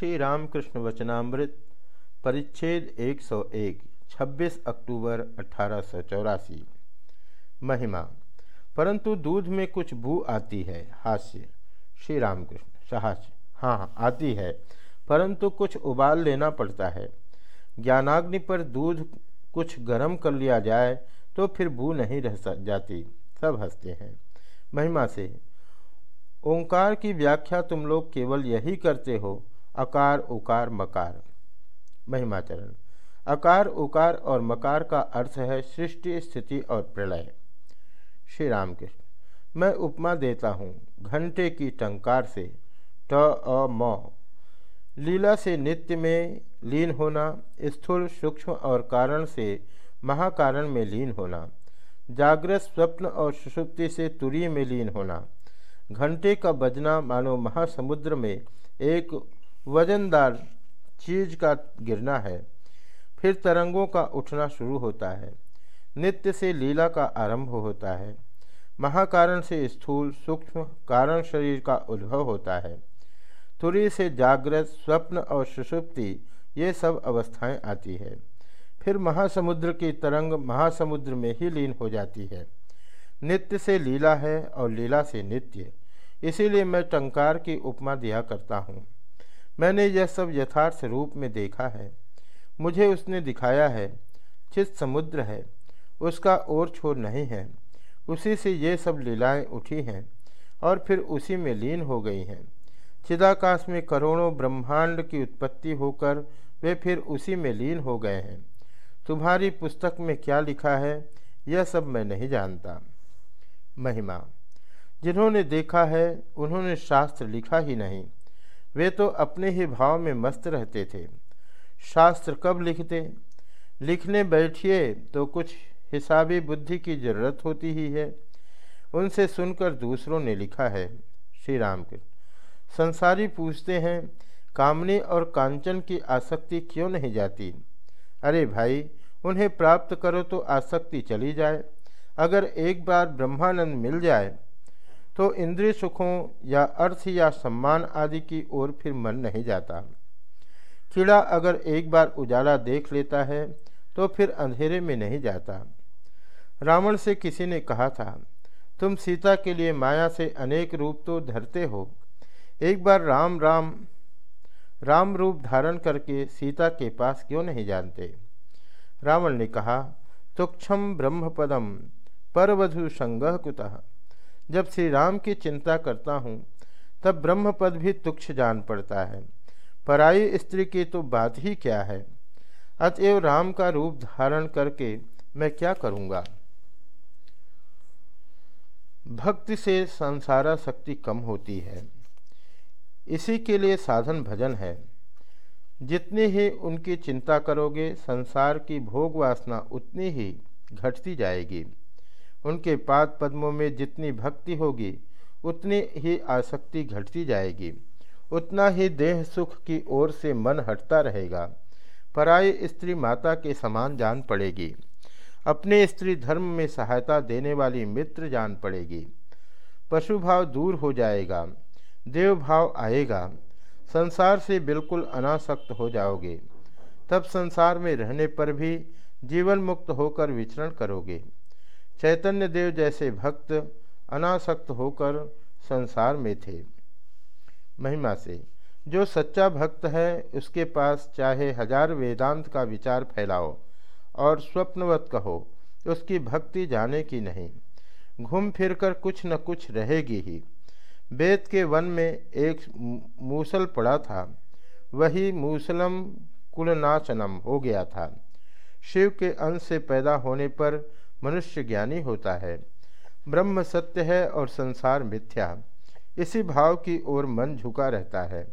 श्री रामकृष्ण वचनामृत, परिच्छेद 101 26 अक्टूबर अठारह सौ चौरासी। महिमा, परंतु दूध में कुछ बू आती है, हास्य श्री रामकृष्ण साहस्य हाँ हाँ आती है, परंतु कुछ उबाल लेना पड़ता है। ज्ञानाग्नि पर दूध कुछ गर्म कर लिया जाए तो फिर बू नहीं रह जाती। सब हँसते हैं। महिमा से, ओंकार की व्याख्या तुम लोग केवल यही करते हो अकार, उकार, मकार। महिमाचरण अकार, उकार और मकार का अर्थ है सृष्टि, स्थिति और प्रलय। श्री रामकृष्ण, मैं उपमा देता हूँ घंटे की टंकार से। ट, अ, म। लीला से नित्य में लीन होना, स्थूल, सूक्ष्म और कारण से महाकारण में लीन होना। जागृत, स्वप्न और सुषुप्ति से तुरी में लीन होना। घंटे का बजना मानो महासमुद्र में एक वजनदार चीज़ का गिरना है, फिर तरंगों का उठना शुरू होता है। नित्य से लीला का आरंभ होता है। महाकारण से स्थूल, सूक्ष्म कारण शरीर का उद्भव होता है। तुरी से जागृत, स्वप्न और सुषुप्ति, ये सब अवस्थाएँ आती है। फिर महासमुद्र की तरंग महासमुद्र में ही लीन हो जाती है। नित्य से लीला है और लीला से नित्य। इसीलिए मैं टंकार की उपमा दिया करता हूँ। मैंने यह सब यथार्थ रूप में देखा है। मुझे उसने दिखाया है चित समुद्र है, उसका और छोर नहीं है, उसी से ये सब लीलाएँ उठी हैं और फिर उसी में लीन हो गई हैं। चिदाकाश में करोड़ों ब्रह्मांड की उत्पत्ति होकर वे फिर उसी में लीन हो गए हैं। तुम्हारी पुस्तक में क्या लिखा है, यह सब मैं नहीं जानता। महिमा। जिन्होंने देखा है, उन्होंने शास्त्र लिखा ही नहीं। वे तो अपने ही भाव में मस्त रहते थे। शास्त्र कब लिखते? लिखने बैठिए तो कुछ हिसाबी बुद्धि की ज़रूरत होती ही है। उनसे सुनकर दूसरों ने लिखा है श्री राम के संसारी पूछते हैं, कामनी और कांचन की आसक्ति क्यों नहीं जाती? अरे भाई, उन्हें प्राप्त करो तो आसक्ति चली जाए। अगर एक बार ब्रह्मानंद मिल जाए तो इंद्रिय सुखों या अर्थ या सम्मान आदि की ओर फिर मन नहीं जाता। कीड़ा अगर एक बार उजाला देख लेता है तो फिर अंधेरे में नहीं जाता। रावण से किसी ने कहा था, तुम सीता के लिए माया से अनेक रूप तो धरते हो। एक बार राम राम राम रूप धारण करके सीता के पास क्यों नहीं जानते? रावण ने कहा तुक्षम ब्रह्मपदम परवधु संगह कुतः। जब श्री राम की चिंता करता हूँ, तब ब्रह्म पद भी तुक्ष जान पड़ता है। पराई स्त्री की तो बात ही क्या है? अतएव राम का रूप धारण करके मैं क्या करूँगा? भक्ति से संसारा शक्ति कम होती है। इसी के लिए साधन भजन है। जितनी ही उनकी चिंता करोगे, संसार की भोग वासना उतनी ही घटती जाएगी। उनके पाद पद्मों में जितनी भक्ति होगी, उतनी ही आसक्ति घटती जाएगी। उतना ही देह सुख की ओर से मन हटता रहेगा। पराई स्त्री माता के समान जान पड़ेगी। अपने स्त्री धर्म में सहायता देने वाली मित्र जान पड़ेगी। पशु भाव दूर हो जाएगा। देव भाव आएगा। संसार से बिल्कुल अनासक्त हो जाओगे। तब संसार में रहने पर भी जीवन मुक्त होकर विचरण करोगे। चैतन्य देव जैसे भक्त अनासक्त होकर संसार में थे। महिमा से, जो सच्चा भक्त है, उसके पास चाहे हज़ार वेदांत का विचार फैलाओ और स्वप्नवत कहो, उसकी भक्ति जाने की नहीं। घूम फिर कर कुछ न कुछ रहेगी ही। वेद के वन में एक मूसल पड़ा था, वही मूसलम कुलनाशनम हो गया था। शिव के अंश से पैदा होने पर मनुष्य ज्ञानी होता है। ब्रह्म सत्य है और संसार मिथ्या। इसी भाव की ओर मन झुका रहता है।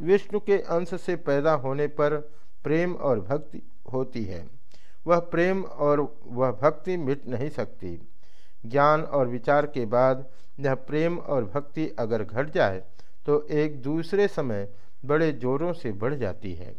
विष्णु के अंश से पैदा होने पर प्रेम और भक्ति होती है। वह प्रेम और वह भक्ति मिट नहीं सकती। ज्ञान और विचार के बाद यह प्रेम और भक्ति अगर घट जाए तो एक दूसरे समय बड़े जोरों से बढ़ जाती है।